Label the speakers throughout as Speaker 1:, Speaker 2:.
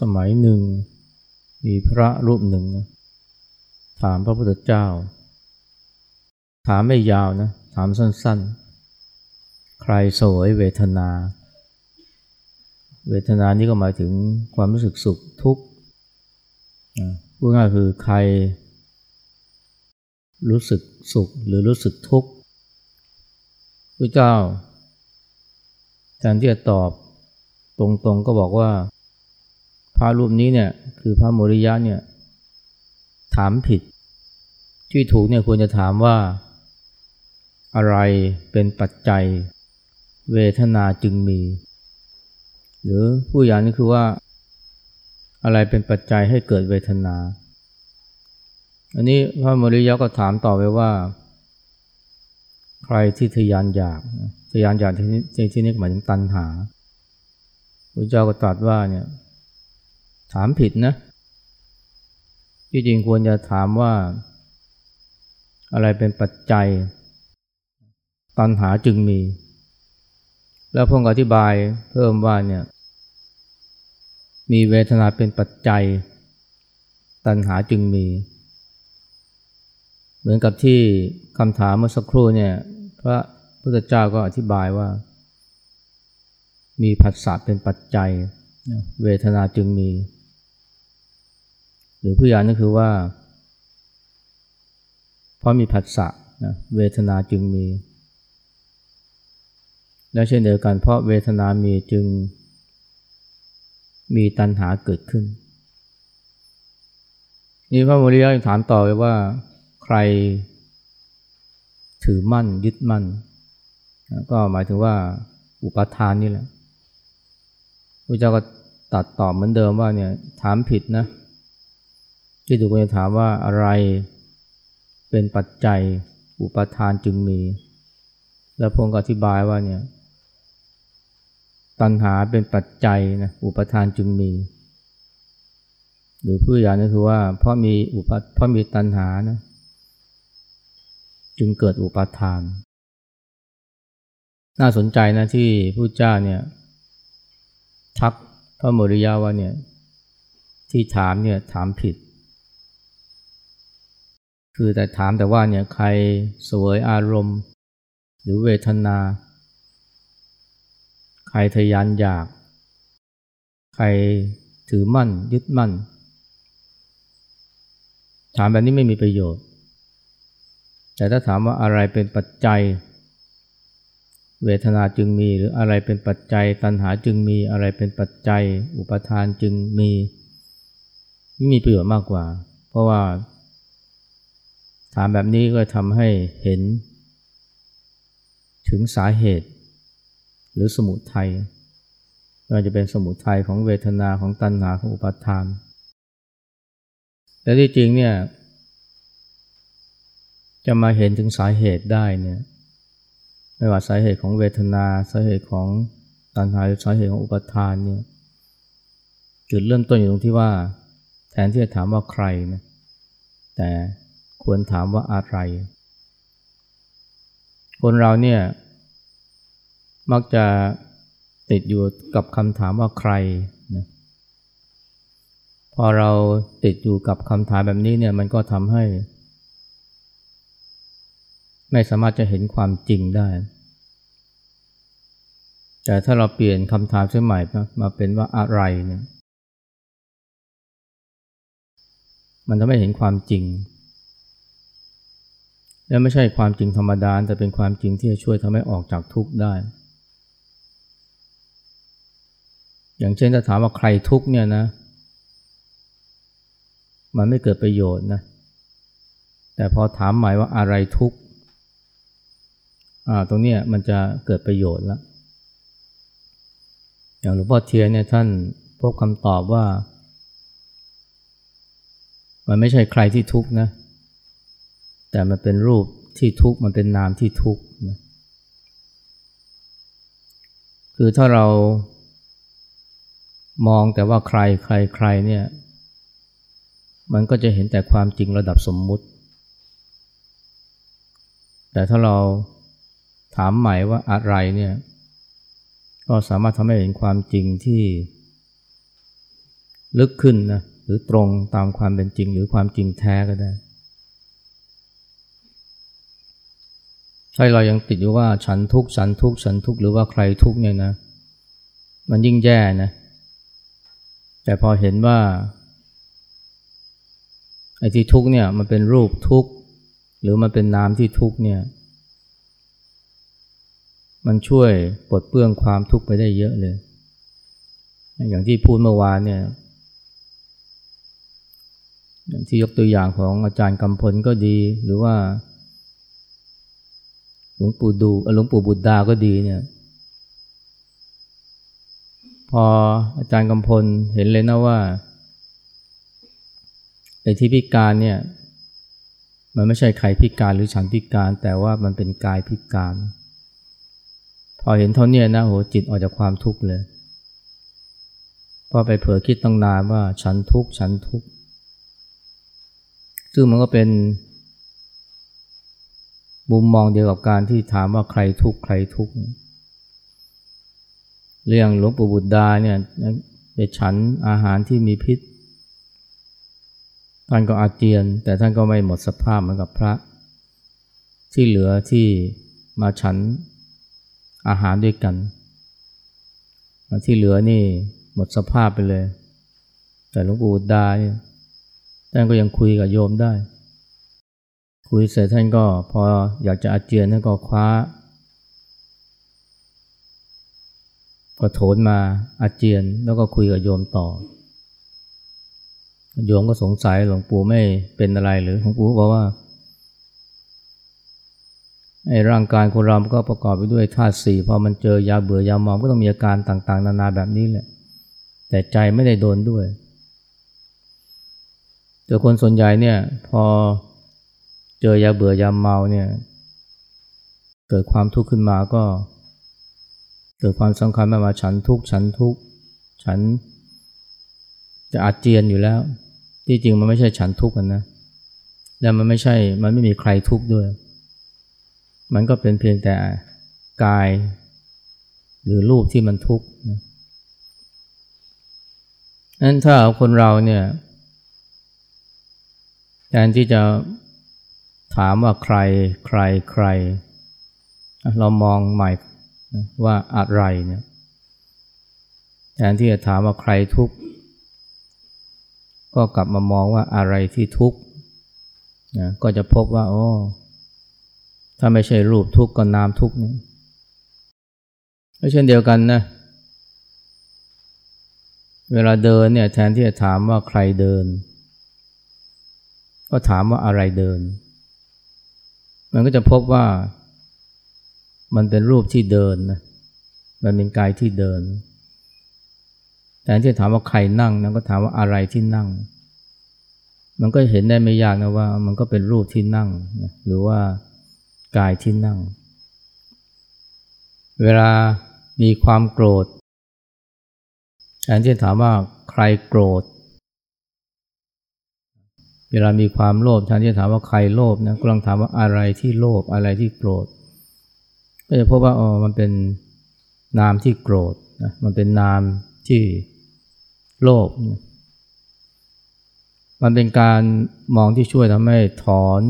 Speaker 1: สมัยหนึ่ง มีพระรูปหนึ่งนะถามพระพุทธเจ้า ถามไม่ยาวนะ ถามสั้นๆ ใครสวยเวทนา เวทนานี้ก็หมายถึงความรู้สึกสุขทุกข์พูดง่ายคือใคร รู้สึกสุขหรือรู้สึกทุกข์พระเจ้าแทนที่จะตอบตรงๆก็บอกว่า ระรูปนี้เนี่ยคือพระโมริยะเนี่ยถามผิด ที่ถูกเนี่ยควรจะถามว่า อะไรเป็นปัจจัย เวทนาจึงมี หรือผู้อย่างนี้คือว่า อะไรเป็นปัจจัยให้เกิดเวทนา อันนี้พระโมริยะก็ถามต่อไปว่า ใครที่ทยานอยากทยานอยากที่นี้ที่นี้หมายถึงตัณหาพระเจ้าก็ตรัสว่าเนี่ย ถามผิดนะที่จริงควรจะถามว่า อะไรเป็นปัจจัย ตัณหาจึงมี แล้วพงอธิบายเพิ่มว่าเนี่ยมีเวทนาเป็นปัจจัย ตัณหาจึงมี เหมือนกับที่คำถามเมื่อสักครู่เนี่ยพระพุทธเจ้าก็อธิบายว่า มีผัสสะเป็นปัจจัย เวทนาจึงมี หรือผู้ยานั่นคือว่า เพราะมีผัสสะนะเวทนาจึงมี และเช่นเดียวกันเพราะเวทนามีจึงมีตัณหาเกิดขึ้น นี่พระโมริยะถามต่อไปว่าใครถือมั่นยึดมั่น ก็หมายถึงว่าอุปทานนี่แหละพระเจ้าก็ตัดตอบเหมือนเดิมว่าเนี่ยถามผิดนะ ที่ถูกคนถามว่าอะไรเป็นปัจจัยอุปทานจึงมี แล้วพงศ์ก็อธิบายว่าเนี่ยตัณหาเป็นปัจจัยนะอุปทานจึงมี หรือผู้อย่างนี้คือว่าเพราะมีอุปเพราะมีตัณหานะจึงเกิดอุปทาน น่าสนใจนะที่ผู้เจ้าเนี่ยทักพระโมริยาว่าเนี่ยที่ถามเนี่ยถามผิด คือแต่ถามแต่ว่าเนี่ยใครสวยอารมณ์ หรือเวทนา ใครทยานอยาก ใครถือมั่นยึดมั่น ถามแบบนี้ไม่มีประโยชน์ แต่ถ้าถามว่าอะไรเป็นปัจจัย เวทนาจึงมี หรืออะไรเป็นปัจจัย ตัณหาจึงมีอะไรเป็นปัจจัย อุปทานจึงมีนี่มีประโยชน์มากกว่า เพราะว่า ถามแบบนี้ก็ทำให้เห็น ถึงสาเหตุ หรือสมุทัยก็จะเป็นสมุทัยของเวทนาของตัณหาของอุปาทานแต่ที่จริงเนี่ย จะมาเห็นถึงสาเหตุได้เนี่ยไม่ว่าสาเหตุของเวทนาสาเหตุของตัณหาหรือสาเหตุของอุปาทานเนี่ยจุดเริ่มต้นอยู่ตรงที่ว่า แทนที่จะถามว่าใครนะแต่ ควรถามว่าอะไร คนเราเนี่ย มักจะติดอยู่กับคำถามว่าใครนะพอเราติดอยู่กับคำถามแบบนี้เนี่ยมันก็ทำให้ ไม่สามารถจะเห็นความจริงได้ แต่ถ้าเราเปลี่ยนคำถามเสียใหม่มาเป็นว่าอะไรเนี่ยมันทำให้เห็นความจริง และไม่ใช่ความจริงธรรมดา แต่เป็นความจริงที่จะช่วยทำให้ออกจากทุกข์ได้ อย่างเช่นถ้าถามว่าใครทุกข์เนี่ยนะ มันไม่เกิดประโยชน์นะ แต่พอถามหมายว่าอะไรทุกข์อ่าตรงนี้มันจะเกิดประโยชน์แล้วอย่างหลวงพ่อเทียนเนี่ยท่านพบคำตอบว่า มันไม่ใช่ใครที่ทุกข์นะแแต่มันเป็นรูปที่ทุกข์มันเป็นนามที่ทุกข์นะคือถ้าเรามองแต่ว่าใครใครใครเนี่ยมันก็จะเห็นแต่ความจริงระดับสมมุติ แต่ถ้าเราถามใหม่ว่าอะไรเนี่ย ก็สามารถทำให้เห็นความจริงที่ลึกขึ้นนะ หรือตรงตามความเป็นจริงหรือความจริงแท้ก็ได้ ถ้าเรายังติดอยู่ว่าฉันทุกข์ฉันทุกข์ฉันทุกข์หรือว่าใครทุกข์เนี่ยนะ มันยิ่งแย่นะ แต่พอเห็นว่าไอ้ที่ทุกข์เนี่ยมันเป็นรูปทุกข์หรือมันเป็นนามที่ทุกข์เนี่ย มันช่วยปลดเปลื้องความทุกข์ไปได้เยอะเลย อย่างที่พูดเมื่อวานเนี่ยอย่างที่ยกตัวอย่างของอาจารย์กำพลก็ดีหรือว่า ลวงปู่ดูหลวงปู่บุตรดาก็ดีเนี่ย พออาจารย์กำพลเห็นเลยนะว่าไอ้ที่พิการเนี่ย มันไม่ใช่ใครพิการหรือฉันพิการ แต่ว่ามันเป็นกายพิการ พอเห็นเท่านี้นะโหจิตออกจากความทุกข์เลยพอไปเผลอคิดตั้งนานว่าฉันทุกข์ฉันทุกข์ซึ่งมันก็เป็น มุมมองเดียวกับการที่ถามว่าใครทุกข์ใครทุกข์เรื่องหลวงปู่บุตรดาเนี่ยไปฉันอาหารที่มีพิษ ท่านก็อาเจียน แต่ท่านก็ไม่หมดสภาพเหมือนกับพระ ที่เหลือที่มาฉันอาหารด้วยกัน ที่เหลือนี่หมดสภาพไปเลย แต่หลวงปู่ดาเนี่ยท่านก็ยังคุยกับโยมได้ คุยเสร็จท่านก็พออยากจะอาเจียนท่านก็คว้าก็โถนมาอาเจียนแล้วก็คุยกับโยมต่อ โยมก็สงสัยหลวงปู่ไม่เป็นอะไรหรือหลวงปู่บอกว่าไอ้ร่างกายคนเราก็ประกอบไปด้วยธาตุสี่พอมันเจอยาเบื่อยาเมก็ต้องมีอาการต่างๆ นานาแบบนี้แหละ แต่ใจไม่ได้โดนด้วย แต่คนส่วนใหญ่เนี่ยพอ เจอยาเบื่อยาเมาเนี่ย เกิดความทุกข์ขึ้นมาก็ เกิดความสำคัญมาว่าฉันทุกข์ฉันทุกข์ฉันจะอาเจียนอยู่แล้ว ที่จริงมันไม่ใช่ฉันทุกข์กันนะ และมันไม่ใช่ มันไม่มีใครทุกข์ด้วย มันก็เป็นเพียงแต่กาย หรือรูปที่มันทุกข์นะนั้นถ้าคนเราเนี่ยแทนที่จะ ถามว่าใครใครใคร เรามองใหม่ว่าอะไรเนี่ยแทนที่จะถามว่าใครทุกข์ก็กลับมามองว่าอะไรที่ทุกข์นะก็จะพบว่าโอ้ถ้าไม่ใช่รูปทุกข์ก็นามทุกข์นี่เช่นเดียวกันนะเวลาเดินเนี่ยแทนที่จะถามว่าใครเดิน ก็ถามว่าอะไรเดิน มันก็จะพบว่ามันเป็นรูปที่เดินนะมันเป็นกายที่เดิน แต่ที่ถามว่าใครนั่งนะก็ถามว่าอะไรที่นั่ง มันก็เห็นได้ไม่ยากนะว่า มันก็เป็นรูปที่นั่งนะหรือว่ากายที่นั่ง เวลามีความโกรธแทนที่ถามว่าใครโกรธ เวลามีความโลภแทนที่ถามว่าใครโลภนะกำลังถามว่าอะไรที่โลภอะไรที่โกรธ ก็จะพบว่าอ๋อมันเป็นนามที่โกรธนะมันเป็นนามที่โลภมันเป็นการมองที่ช่วยทำให้ถอน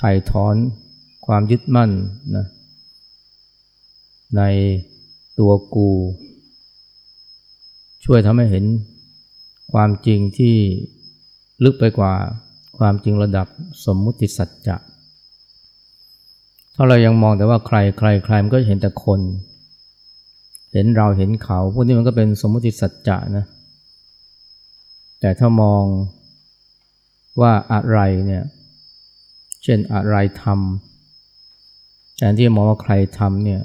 Speaker 1: ถ่ายถอนความยึดมั่นนะในตัวกู ช่วยทำให้เห็นความจริงที่ ลึกไปกว่าความจริงระดับสมมุติสัจจะถ้าเรายังมองแต่ว่าใครใครใครมันก็เห็นแต่คน เห็นเราเห็นเขา พวกนี้มันก็เป็นสมมติสัจจะนะแต่ถ้ามองว่าอะไรเนี่ยเช่นอะไรทำแทนที่มองว่าใครทำเนี่ย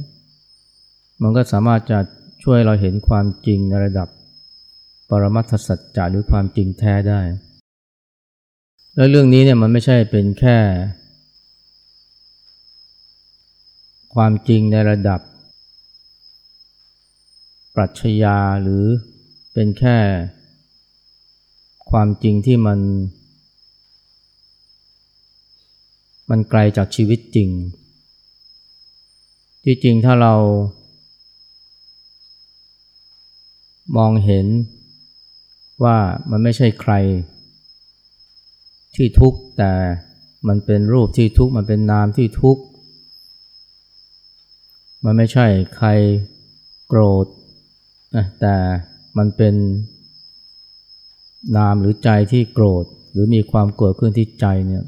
Speaker 1: มันก็สามารถจะช่วยเราเห็นความจริงในระดับปรมัตถสัจจะหรือความจริงแท้ได้ แล้วเรื่องนี้เนี่ยมันไม่ใช่เป็นแค่ ความจริงในระดับ ปรัชญาหรือเป็นแค่ความจริงที่มัน มันไกลจากชีวิตจริง ที่จริงถ้าเรา มองเห็นว่ามันไม่ใช่ใคร ที่ทุกข์แต่มันเป็นรูปที่ทุกข์มันเป็นนามที่ทุกข์มันไม่ใช่ใครโกรธนะแต่มันเป็นนามหรือใจที่โกรธ หรือมีความโกรธขึ้นที่ใจเนี่ย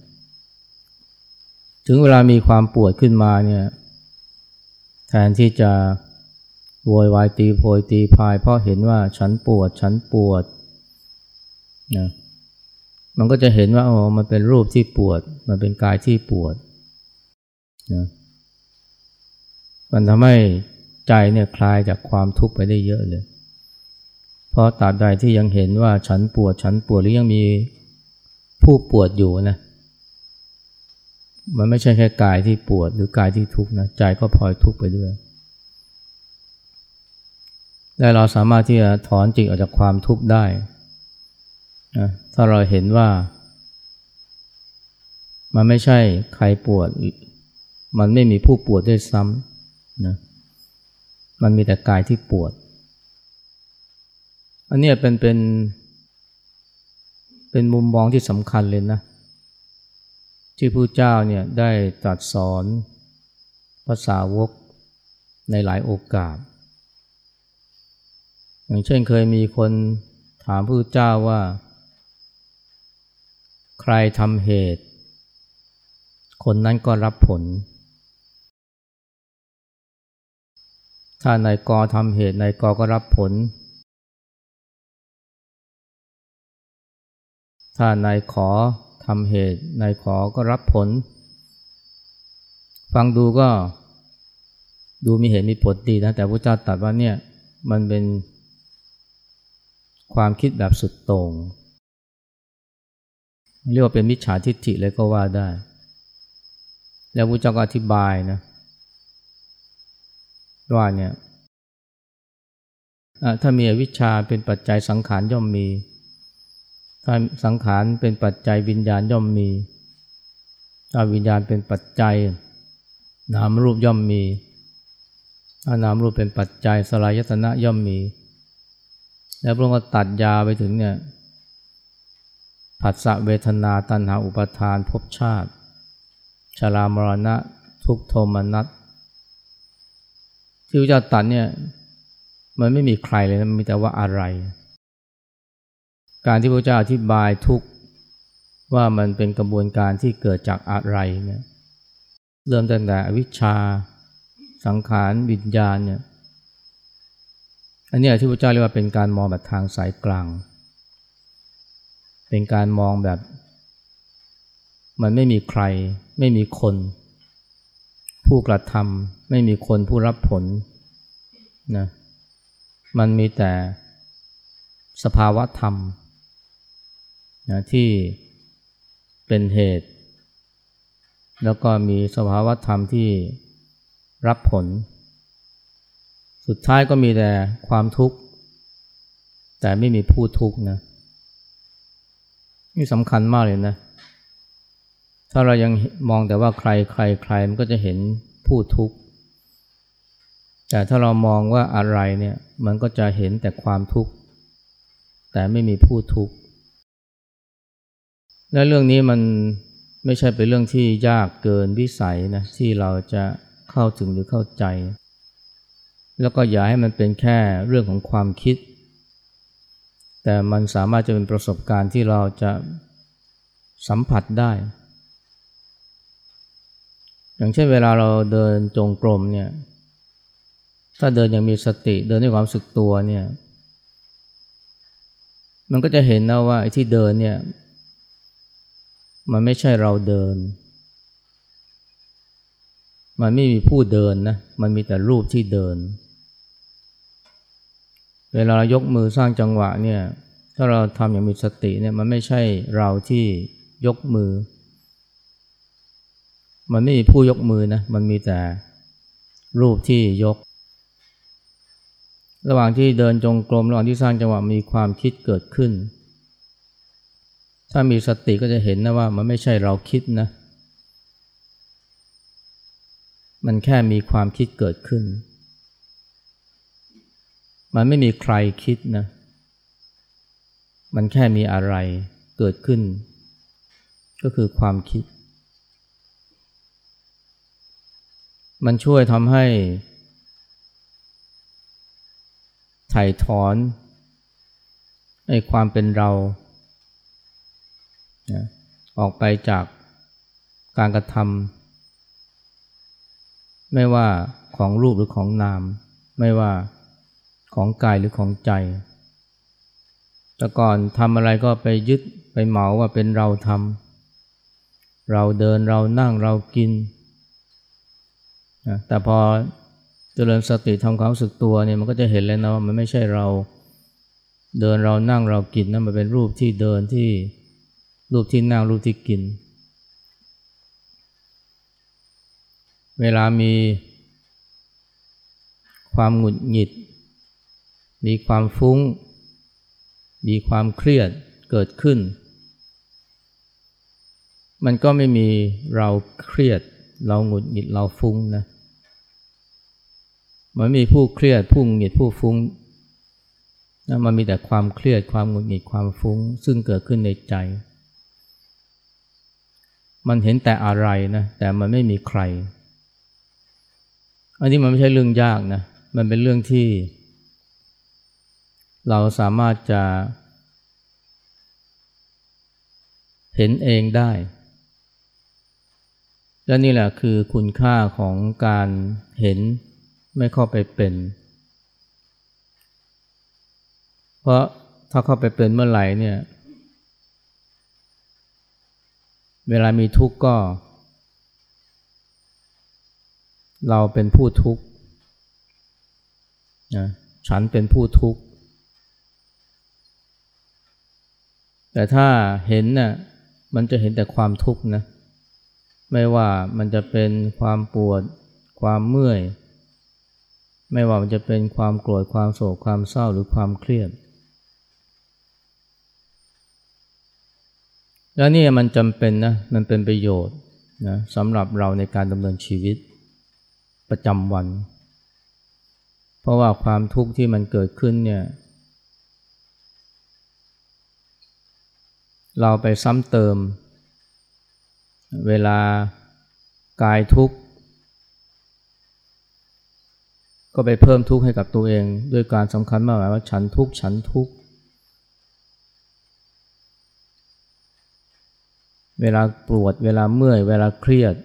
Speaker 1: ถึงเวลามีความปวดขึ้นมาเนี่ยแทนที่จะโวยวายตีโพยตีพาย เพราะเห็นว่าฉันปวดฉันปวดนะ มันก็จะเห็นว่าอ๋อมันเป็นรูปที่ปวด มันเป็นกายที่ปวดนะมันทำให้ใจเนี่ยคลายจากความทุกข์ไปได้เยอะเลย เพราะตราบใดที่ยังเห็นว่าฉันปวดฉันปวดหรือยังมีผู้ปวดอยู่นะ มันไม่ใช่แค่กายที่ปวดหรือกายที่ทุกข์นะใจก็พลอยทุกข์ไปด้วย และเราสามารถที่จะถอนจิตออกจากความทุกข์ได้ นะถ้าเราเห็นว่า มันไม่ใช่ใครปวด มันไม่มีผู้ปวดด้วยซ้ำนะมันมีแต่กายที่ปวด อันนี้เป็นเป็น เป็นมุมมองที่สำคัญเลยนะ ที่พระเจ้าเนี่ยได้ตรัสสอนภาษาวกในหลายโอกาส อย่างเช่นเคยมีคนถามพระเจ้าว่า ใครทำเหตุ คนนั้นก็รับผล ถ้านายกทำเหตุนายกก็รับผล ถ้านายขอทำเหตุนายขอก็รับผล ฟังดูก็ดูมีเหตุมีผลดีนะ แต่พระเจ้าตรัสว่าเนี่ยมันเป็นความคิดแบบสุดโต่ง เรียกว่าเป็นมิจฉาทิฏฐิเลยก็ว่าได้ แล้วพระเจ้าก็อธิบายนะว่าเนี่ยถ้ามีอวิชชาเป็นปัจจัยสังขารย่อมมี ถ้าสังขารเป็นปัจจัยวิญญาณย่อมมี ถ้าวิญญาณเป็นปัจจัย นามรูปย่อมมีถ้านามรูปเป็นปัจจัยสลายตนะย่อมมี แล้วพระองค์ก็ตัดยาไปถึงเนี่ย ผัสสะเวทนาตัณหาอุปทานภพชาติ ชรามรณะทุกโทมนัสที่พระเจ้าตัดเนี่ยมันไม่มีใครเลยนะมีแต่ว่าอะไร การที่พระเจ้าอธิบายทุกว่ามันเป็นกระบวนการที่เกิดจากอะไรเนี่ยเริ่มตั้งแต่อวิชชา สังขารวิญญาณเนี่ยอันนี้ที่พระเจ้าเรียกว่าเป็นการมองแบบทางสายกลาง เป็นการมองแบบ มันไม่มีใคร ไม่มีคน ผู้กระทำไม่มีคนผู้รับผลนะมันมีแต่สภาวะธรรมนะที่เป็นเหตุ แล้วก็มีสภาวะธรรมที่รับผล สุดท้ายก็มีแต่ความทุกข์ แต่ไม่มีผู้ทุกข์นะ นี่สำคัญมากเลยนะ ถ้าเรายังมองแต่ว่าใครใครใครมันก็จะเห็นผู้ทุกข์ แต่ถ้าเรามองว่าอะไรเนี่ย มันก็จะเห็นแต่ความทุกข์ แต่ไม่มีผู้ทุกข์ และเรื่องนี้มันไม่ใช่เป็นเรื่องที่ยากเกินวิสัยนะที่เราจะเข้าถึงหรือเข้าใจ แล้วก็อย่าให้มันเป็นแค่เรื่องของความคิด แต่มันสามารถจะเป็นประสบการณ์ที่เราจะสัมผัสได้ อย่างเช่นเวลาเราเดินจงกรมเนี่ย ถ้าเดินอย่างมีสติเดินด้วยความสึกตัวเนี่ย มันก็จะเห็นนะว่าไอ้ที่เดินเนี่ย มันไม่ใช่เราเดิน มันไม่มีผู้เดินนะ มันมีแต่รูปที่เดินเเวลาเรายกมือสร้างจังหวะเนี่ยถ้าเราทำอย่างมีสติเนี่ยมันไม่ใช่เราที่ยกมือ มันไม่มีผู้ยกมือนะมันมีแต่รูปที่ยก ระหว่างที่เดินจงกรมระหว่างที่สร้างจังหวะมีความคิดเกิดขึ้น ถ้ามีสติก็จะเห็นนะว่ามันไม่ใช่เราคิดนะ มันแค่มีความคิดเกิดขึ้น มันไม่มีใครคิดนะ มันแค่มีอะไรเกิดขึ้น ก็คือความคิด มันช่วยทำให้ไถ่ถอนไอ้ความเป็นเรานะออกไปจากการกระทำไม่ว่าของรูปหรือของนาม ไม่ว่า ของกายหรือของใจ แต่ก่อนทำอะไรก็ไปยึดไปเหมาว่าเป็นเราทำเราเดินเรานั่งเรากินนะแต่พอเจริญสติทำความรู้สึกตัวเนี่ยมันก็จะเห็นเลยนะว่ามันไม่ใช่เราเดินเรานั่งเรากินนะมันเป็นรูปที่เดินที่รูปที่นั่งรูปที่กิน เวลามีความหงุดหงิด มีความฟุ้ง มีความเครียดเกิดขึ้น มันก็ไม่มีเราเครียด เราหงุดหงิดเราฟุ้งนะมันมีผู้เครียดผู้หงุดหงิดผู้ฟุ้งนะมันมีแต่ความเครียดความหงุดหงิดความฟุ้ง ซึ่งเกิดขึ้นในใจ มันเห็นแต่อะไรนะแต่มันไม่มีใคร อันนี้มันไม่ใช่เรื่องยากนะ มันเป็นเรื่องที่ เราสามารถจะ เห็นเองได้ และนี่แหละคือคุณค่าของการเห็นไม่เข้าไปเป็น เพราะถ้าเข้าไปเป็นเมื่อไหร่เนี่ย เวลามีทุกข์ก็ เราเป็นผู้ทุกข์นะฉันเป็นผู้ทุกข์ แต่ถ้าเห็นน่ะมันจะเห็นแต่ความทุกข์นะไม่ว่ามันจะเป็นความปวด ความเมื่อย ไม่ว่ามันจะเป็นความโกรธความโศกความเศร้าหรือความเครียด แล้วนี่มันจำเป็นนะมันเป็นประโยชน์นะสำหรับเราในการดำเนินชีวิตประจำวัน เพราะว่าความทุกข์ที่มันเกิดขึ้นเนี่ย เราไปซ้ำเติม เวลากายทุกข์ ก็ไปเพิ่มทุกข์ให้กับตัวเอง ด้วยการสำคัญมากว่าฉันทุกข์ฉันทุกข์ เวลาปวดเวลาเมื่อยเวลาเครียด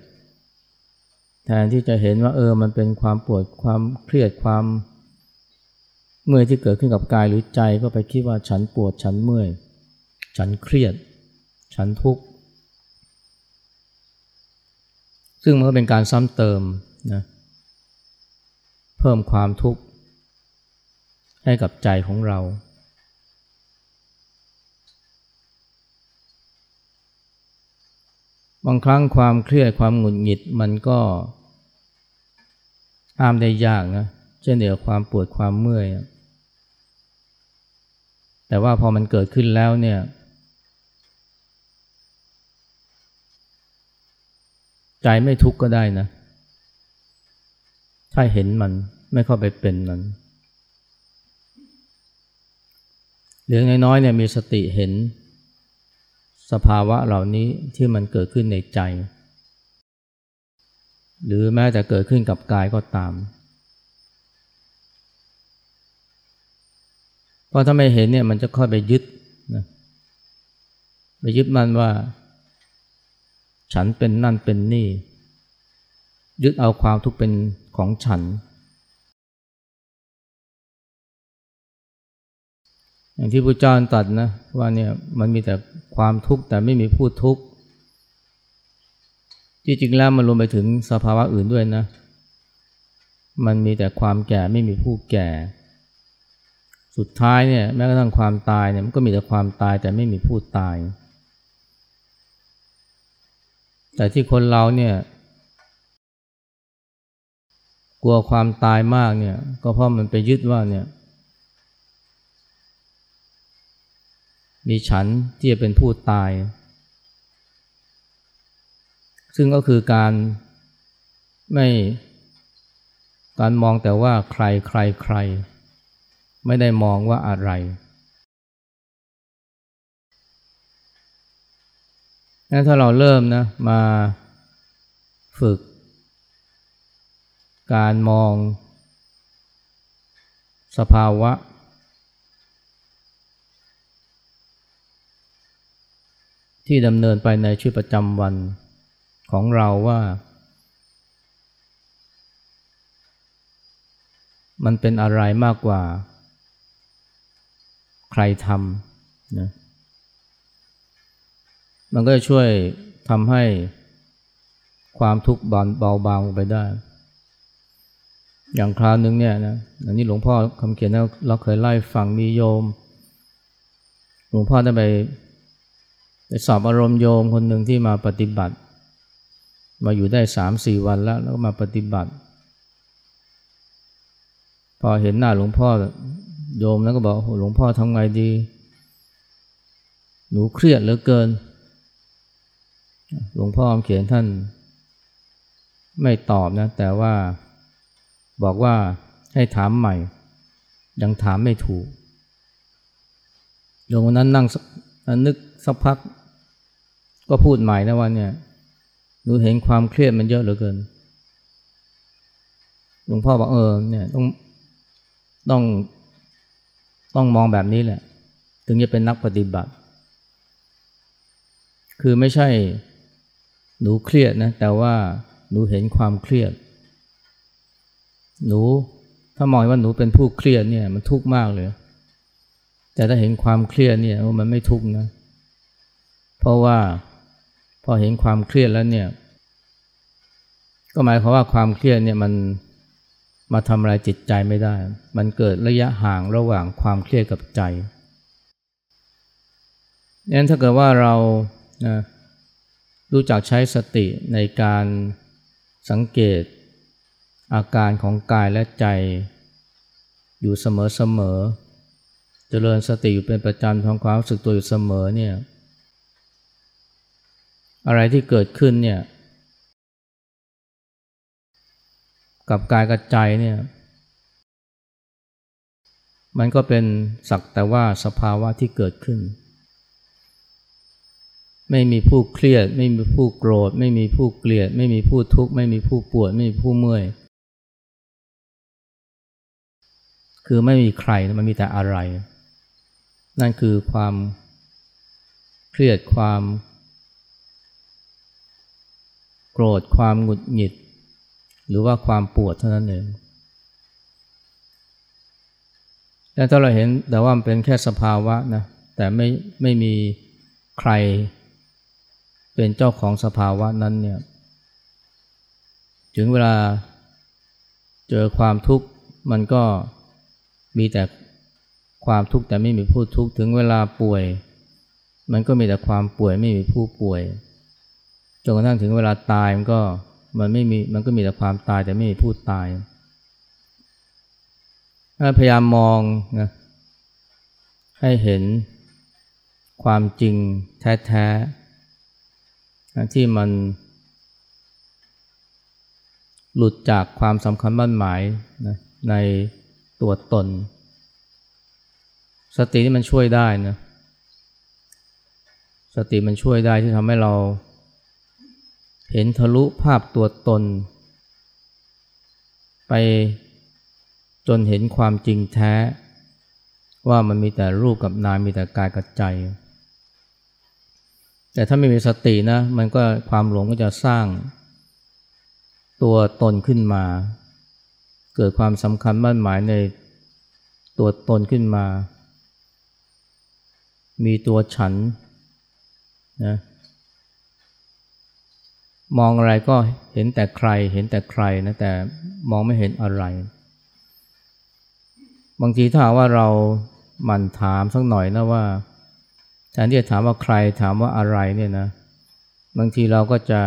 Speaker 1: แทนที่จะเห็นว่าเออมันเป็นความปวดความเครียดความเมื่อยที่เกิดขึ้นกับกายหรือใจก็ไปคิดว่าฉันปวดฉันเมื่อย ฉันเครียด ฉันทุกข์ ซึ่งมันก็เป็นการซ้ำเติมนะเพิ่มความทุกข์ ให้กับใจของเรา บางครั้งความเครียดความหงุดหงิดมันก็อ้ามได้ยากนะเช่นเดียวความปวดความเมื่อยแต่ว่าพอมันเกิดขึ้นแล้วเนี่ย ใจไม่ทุกข์ก็ได้นะ ถ้าเห็นมันไม่เข้าไปเป็นมันหรือน้อยๆเนี่ยมีสติเห็น สภาวะเหล่านี้ที่มันเกิดขึ้นในใจ หรือแม้แต่เกิดขึ้นกับกายก็ตามเพราะถ้าไม่เห็นเนี่ยมันจะค่อยไปยึดนะไปยึดมันว่า ฉันเป็นนั่นเป็นนี่ ยึดเอาความทุกข์เป็นของฉัน อย่างที่พระเจ้าตรัสนะว่าเนี่ยมันมีแต่ความทุกข์แต่ไม่มีผู้ทุกข์จริงๆแล้วมันรวมไปถึงสภาวะอื่นด้วยนะ มันมีแต่ความแก่ไม่มีผู้แก่ สุดท้ายเนี่ยแม้กระทั่งความตายเนี่ยมันก็มีแต่ความตายแต่ไม่มีผู้ตาย แต่ที่คนเราเนี่ยกลัวความตายมากเนี่ยก็เพราะมันไปยึดว่าเนี่ยมีฉันที่จะเป็นผู้ตาย ซึ่งก็คือการไม่การมองแต่ว่าใครใครใคร ไม่ได้มองว่าอะไร งั้น ถ้าเราเริ่มนะมาฝึก การมอง สภาวะ ที่ดำเนินไปในชีวิตประจำวันของเราว่า มันเป็นอะไรมากกว่า ใครทำนะ มันก็จะช่วยทำให้ความทุกข์เบาบางไปได้ อย่างคราวนึงเนี่ยนะอันนี้หลวงพ่อคำเขียนเราเคยไล่ฟังมีโยม หลวงพ่อได้ไปไปสอบอารมณ์โยมคนหนึ่งที่มาปฏิบัติ มาอยู่ได้สามสี่วันแล้ว แล้วก็มาปฏิบัติ พอเห็นหน้าหลวงพ่อโยมแล้วก็บอกหลวงพ่อทำไงดี หนูเครียดเหลือเกิน หลวงพ่อเขียนท่านไม่ตอบนะ แต่ว่าบอกว่าให้ถามใหม่ ยังถามไม่ถูกโยมนั้นนั่งนึกสักพัก ก็พูดใหม่นะว่าเนี่ยหนูเห็นความเครียดมันเยอะเหลือเกิน หลวงพ่อบอกเออเนี่ยต้องต้องต้องมองแบบนี้แหละ ถึงจะเป็นนักปฏิบัติ คือไม่ใช่ หนูเครียดนะแต่ว่าหนูเห็นความเครียด หนูถ้ามองว่าหนูเป็นผู้เครียดเนี่ยมันทุกข์มากเลย แต่ถ้าเห็นความเครียดเนี่ยมันไม่ทุกข์นะ เพราะว่าพอเห็นความเครียดแล้วเนี่ย ก็หมายความว่าความเครียดเนี่ยมันมาทำอะไรจิตใจไม่ได้ มันเกิดระยะห่างระหว่างความเครียดกับใจงั้นถ้าเกิดว่าเรานะ รู้จักใช้สติในการสังเกต อาการของกายและใจ อยู่เสมอๆเจริญสติอยู่เป็นประจำทำความรู้สึกตัวอยู่เสมอเนี่ยอะไรที่เกิดขึ้นเนี่ยกับกายกับใจเนี่ยมันก็เป็นสักแต่ว่าสภาวะที่เกิดขึ้น ไม่มีผู้เครียด ไม่มีผู้โกรธ ไม่มีผู้เกลียด ไม่มีผู้ทุกข์ ไม่มีผู้ปวด ไม่มีผู้เมื่อย คือไม่มีใครมันมีแต่อะไร นั่นคือความเครียดความ โกรธความหงุดหงิด หรือว่าความปวดเท่านั้นเองและถ้าเราเห็นแต่ว่ามันเป็นแค่สภาวะนะแต่ไม่ไม่มีใคร เป็นเจ้าของสภาวะนั้นเนี่ยถึงเวลาเจอความทุกข์มันก็มีแต่ความทุกข์แต่ไม่มีผู้ทุกข์ถึงเวลาป่วย มันก็มีแต่ความป่วยไม่มีผู้ป่วยจนกระทั่งถึงเวลาตายมันก็มันไม่มีมันก็มีแต่ความตายแต่ไม่มีผู้ตายถ้าพยายามมองนะให้เห็นความจริงแท้ ที่มัน หลุดจากความสำคัญมั่นหมายนะในตัวตน สตินี่มันช่วยได้นะสติมันช่วยได้ที่ทำให้เรา เห็นทะลุภาพตัวตน ไปจนเห็นความจริงแท้ ว่ามันมีแต่รูปกับนามมีแต่กายกับใจ แต่ถ้าไม่มีสตินะ มันก็ความหลงก็จะสร้างตัวตนขึ้นมา เกิดความสำคัญมั่นหมายในตัวตนขึ้นมา มีตัวฉันนะมองอะไรก็เห็นแต่ใคร เห็นแต่ใครนะแต่มองไม่เห็นอะไร บางทีถ้าว่าเราหมั่นถามสักหน่อยนะว่า แทนที่จะถามว่าใครถามว่าอะไรเนี่ยนะ บางทีเราก็จะ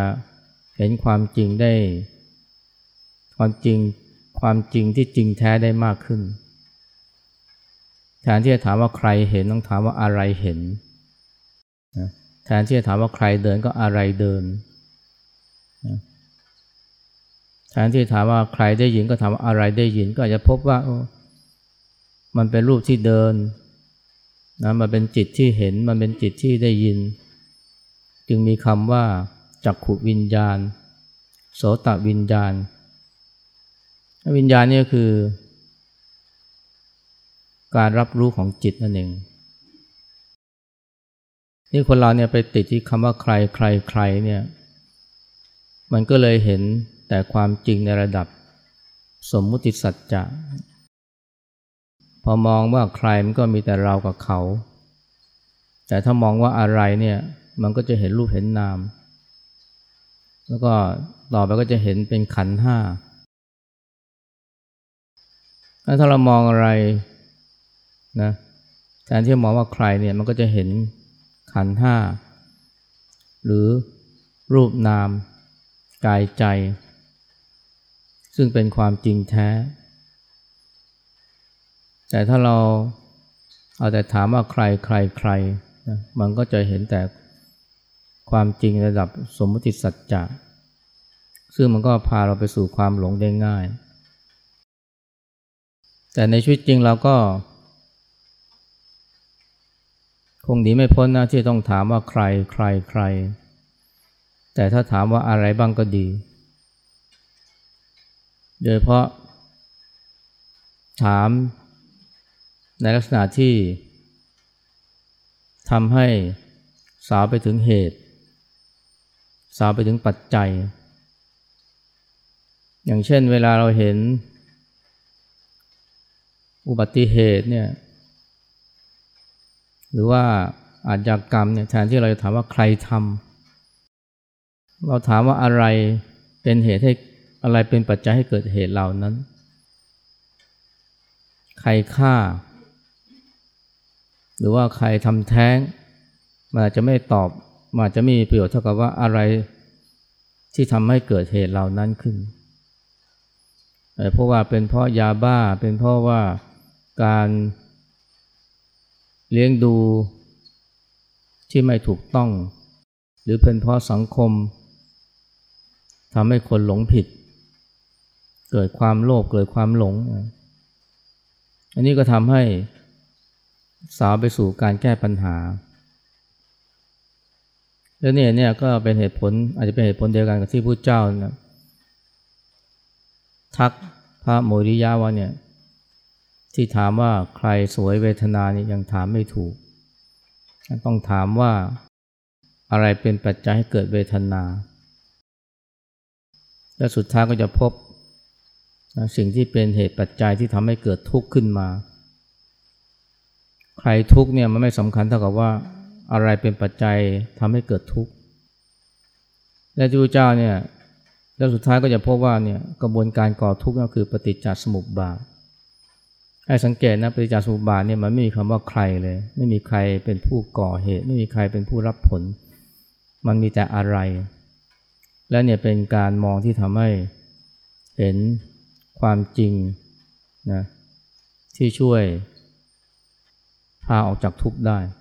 Speaker 1: เห็นความจริงได้ ความจริงความจริงที่จริงแท้ได้มากขึ้น แทนที่จะถามว่าใครเห็นต้องถามว่าอะไรเห็น แทนที่จะถามว่าใครเดินก็อะไรเดิน แทนที่จะถามว่าใครได้ยินก็ถามว่าอะไรได้ยิน ก็อาจจะพบว่ามันเป็นรูปที่เดิน นะมันเป็นจิตที่เห็นมันเป็นจิตที่ได้ยิน จึงมีคำว่าจักขุวิญญาณ โสตวิญญาณ วิญญาณนี่ก็คือ การรับรู้ของจิตนั่นเองนี่คนเราเนี่ยไปติดที่คำว่าใครใครใครเนี่ย มันก็เลยเห็นแต่ความจริงในระดับสมมุติสัจจะ พอมองว่าใครมันก็มีแต่เรากับเขา แต่ถ้ามองว่าอะไรเนี่ยมันก็จะเห็นรูปเห็นนาม แล้วก็ต่อไปก็จะเห็นเป็นขันห้าถ้าเรามองอะไรนะแทนที่มองว่าใครเนี่ยมันก็จะเห็นขันห้าหรือรูปนาม กายใจ ซึ่งเป็นความจริงแท้ แต่ถ้าเราเอาแต่ถามว่าใครใครใครนะมันก็จะเห็นแต่ความจริงระดับสมมติสัจจะซึ่งมันก็พาเราไปสู่ความหลงได้ง่าย แต่ในชีวิตจริงเราก็ คงหนีไม่พ้นนะที่ต้องถามว่าใครใครใคร แต่ถ้าถามว่าอะไรบ้างก็ดี โดยเพราะถาม ในลักษณะที่ทำให้สาวไปถึงเหตุ สาวไปถึงปัจจัย อย่างเช่นเวลาเราเห็น อุบัติเหตุเนี่ยหรือว่าอาชญากรรมเนี่ยแทนที่เราจะถามว่าใครทำเราถามว่าอะไรเป็นเหตุให้อะไรเป็นปัจจัยให้เกิดเหตุเหล่านั้น ใครฆ่า หรือว่าใครทำแท้งมันอาจจะไม่ตอบมันอาจจะไม่มีประโยชน์เท่ากับว่าอะไรที่ทำให้เกิดเหตุเหล่านั้นขึ้น เพราะว่าเป็นเพราะยาบ้าเป็นเพราะว่าการเลี้ยงดูที่ไม่ถูกต้อง หรือเป็นเพราะสังคมทำให้คนหลงผิด เกิดความโลภเกิดความหลง อันนี้ก็ทำให้ สาวไปสู่การแก้ปัญหา แล้วเนี่ยเนี่ยก็เป็นเหตุผลอาจจะเป็นเหตุผลเดียวกันกับที่พระเจ้านะทักพระโมริยะว่าเนี่ยที่ถามว่าใครสวยเวทนานี่ยังถามไม่ถูก ต้องถามว่าอะไรเป็นปัจจัยให้เกิดเวทนา และสุดท้ายก็จะพบสิ่งที่เป็นเหตุปัจจัยที่ทำให้เกิดทุกข์ขึ้นมา ใครทุกเนี่ยมันไม่สำคัญเท่ากับว่าอะไรเป็นปัจจัยทำให้เกิดทุกข์ และที่พระเจ้าเนี่ยแล้วสุดท้ายก็จะพบว่าเนี่ยกระบวนการก่อทุกข์ก็คือปฏิจจสมุปบาทให้สังเกตนะปฏิจจสมุปบาทเนี่ยมันไม่มีคำว่าใครเลย ไม่มีใครเป็นผู้ก่อเหตุ ไม่มีใครเป็นผู้รับผล มันมีแต่อะไร และเนี่ยเป็นการมองที่ทำให้เห็นความจริงนะที่ช่วย พาออกจากทุกข์ได้